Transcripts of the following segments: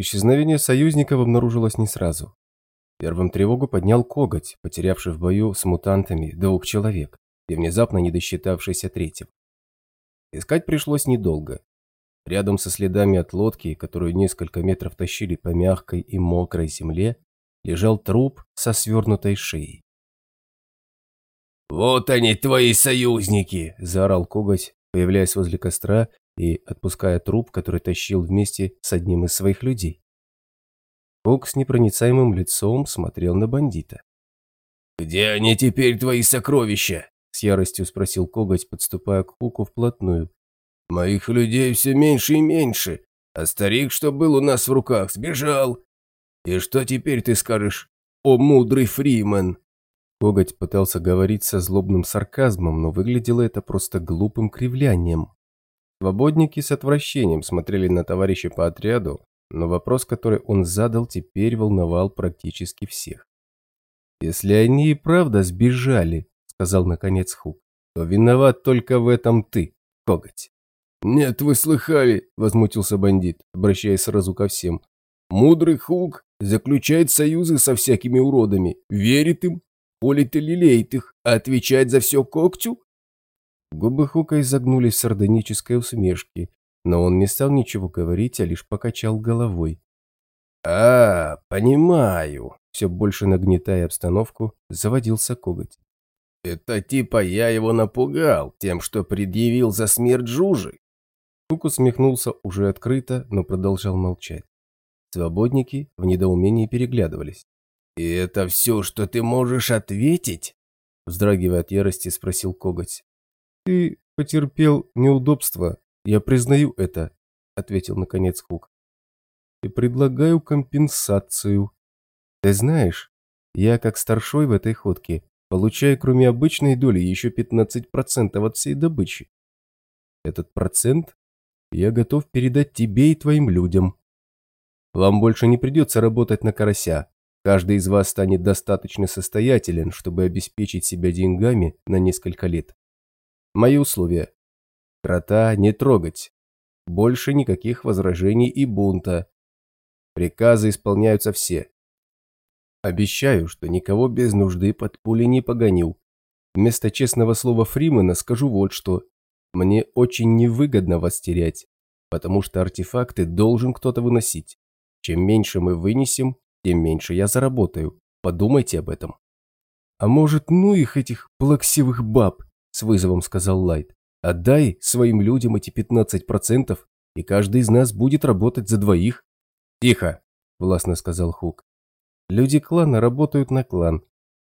Исчезновение союзников обнаружилось не сразу. Первым тревогу поднял коготь, потерявший в бою с мутантами двух человек и внезапно не досчитавшийся третьего. Искать пришлось недолго. Рядом со следами от лодки, которую несколько метров тащили по мягкой и мокрой земле, лежал труп со свернутой шеей. «Вот они, твои союзники!» – заорал коготь, появляясь возле костра и отпуская труп, который тащил вместе с одним из своих людей. Кок с непроницаемым лицом смотрел на бандита. «Где они теперь, твои сокровища?» – с яростью спросил коготь, подступая к Хуку вплотную. «Моих людей все меньше и меньше, а старик, что был у нас в руках, сбежал. И что теперь ты скажешь, о мудрый Фримен?» Коготь пытался говорить со злобным сарказмом, но выглядело это просто глупым кривлянием. Свободники с отвращением смотрели на товарища по отряду, но вопрос, который он задал, теперь волновал практически всех. «Если они и правда сбежали», — сказал наконец Хук, — «то виноват только в этом ты, коготь». «Нет, вы слыхали», — возмутился бандит, обращаясь сразу ко всем. «Мудрый Хук заключает союзы со всякими уродами, верит им, холит и лелеет их, а отвечает за все когтю?» Губы Хука изогнулись в сардонической усмешке, но он не стал ничего говорить, а лишь покачал головой. «А, понимаю», — все больше нагнетая обстановку, заводился коготь. «Это типа я его напугал тем, что предъявил за смерть Жужи?» Хук усмехнулся уже открыто, но продолжал молчать. Свободники в недоумении переглядывались. «И это все, что ты можешь ответить?» Вздрагивая от ярости, спросил коготь. «Ты потерпел неудобства «Я признаю это», — ответил наконец Хук. «И предлагаю компенсацию. Ты знаешь, я как старшой в этой ходке получаю кроме обычной доли еще 15% от всей добычи. Этот процент я готов передать тебе и твоим людям. Вам больше не придется работать на карася. Каждый из вас станет достаточно состоятелен, чтобы обеспечить себя деньгами на несколько лет. Мои условия. Крота не трогать. Больше никаких возражений и бунта. Приказы исполняются все. Обещаю, что никого без нужды под пули не погоню. Вместо честного слова Фримена скажу вот что. Мне очень невыгодно вас терять, потому что артефакты должен кто-то выносить. Чем меньше мы вынесем, тем меньше я заработаю. Подумайте об этом. А может, ну их этих плаксивых баб, с вызовом сказал Лайт. Отдай своим людям эти 15%, и каждый из нас будет работать за двоих. Тихо, властно сказал Хук. Люди клана работают на клан.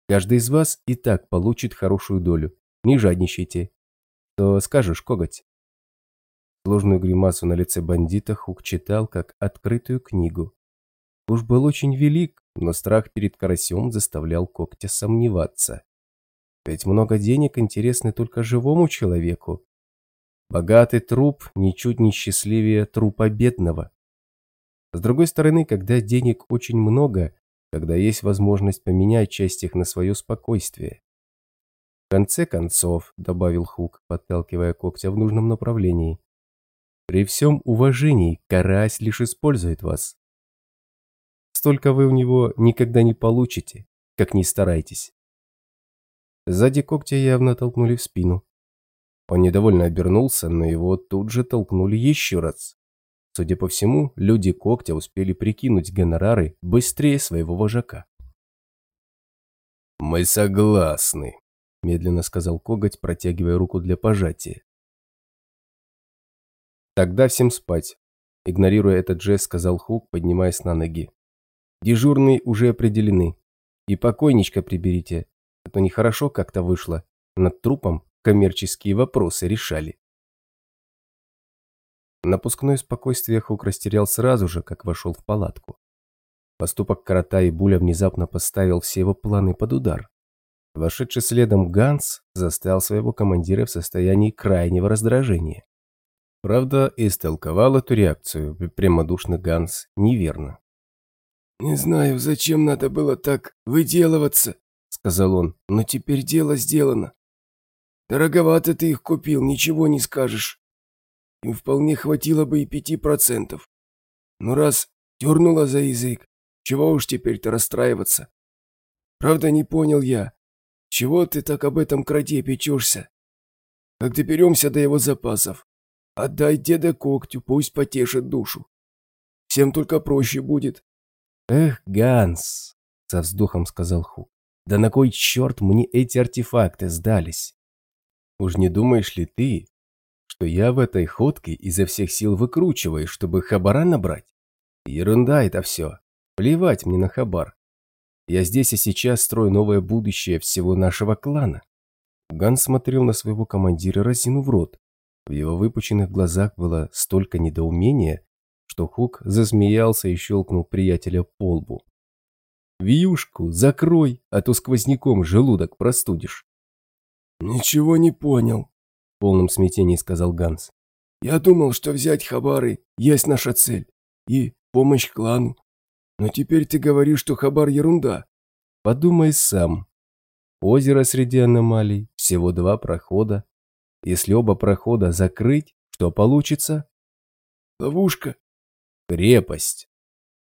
Каждый из вас и так получит хорошую долю. Не жадничайте. То скажешь, коготь? Сложную гримасу на лице бандита Хук читал, как открытую книгу. Уж был очень велик, но страх перед карасем заставлял когтя сомневаться. Ведь много денег интересны только живому человеку. Богатый труп ничуть не счастливее трупа бедного. С другой стороны, когда денег очень много, когда есть возможность поменять часть их на свое спокойствие. В конце концов, добавил Хук, подталкивая когтя в нужном направлении, при всем уважении карась лишь использует вас. Столько вы у него никогда не получите, как ни старайтесь. Сзади когтя явно толкнули в спину. Он недовольно обернулся, но его тут же толкнули еще раз. Судя по всему, люди когтя успели прикинуть гонорары быстрее своего вожака. «Мы согласны», – медленно сказал коготь, протягивая руку для пожатия. «Тогда всем спать», – игнорируя этот жест, сказал Хук, поднимаясь на ноги. «Дежурные уже определены. И покойничка приберите, это нехорошо как-то вышло. Над трупом коммерческие вопросы решали. Напускное спокойствие Хук растерял сразу же, как вошел в палатку. Поступок Карата и Буля внезапно поставил все его планы под удар. Вошедший следом Ганс застал своего командира в состоянии крайнего раздражения. Правда, истолковал эту реакцию прямодушный Ганс неверно. «Не знаю, зачем надо было так выделываться», сказал он, — «но теперь дело сделано. Дороговато ты их купил, ничего не скажешь. Им вполне хватило бы и пяти процентов. Но раз Дернула за язык. Чего уж теперь-то расстраиваться? Правда, не понял я. Чего ты так об этом кроте печешься? Как доберемся до его запасов? Отдай деда когтю, пусть потешит душу. Всем только проще будет. Эх, Ганс, со вздохом сказал Хук. Да на кой черт мне эти артефакты сдались? Уж не думаешь ли ты, что я в этой ходке изо всех сил выкручиваю, чтобы хабара набрать? Ерунда это все. Плевать мне на хабар. Я здесь и сейчас строю новое будущее всего нашего клана. Ганс смотрел на своего командира, разинув рот. В его выпученных глазах было столько недоумения, что Хук засмеялся и щелкнул приятеля по лбу. «Вьюшку закрой, а то сквозняком желудок простудишь». «Ничего не понял», — в полном смятении сказал Ганс. «Я думал, что взять хабары есть наша цель и помощь клану. Но теперь ты говоришь, что хабар ерунда». «Подумай сам. Озеро среди аномалий, всего два прохода. Если оба прохода закрыть, что получится?» «Ловушка». «Крепость.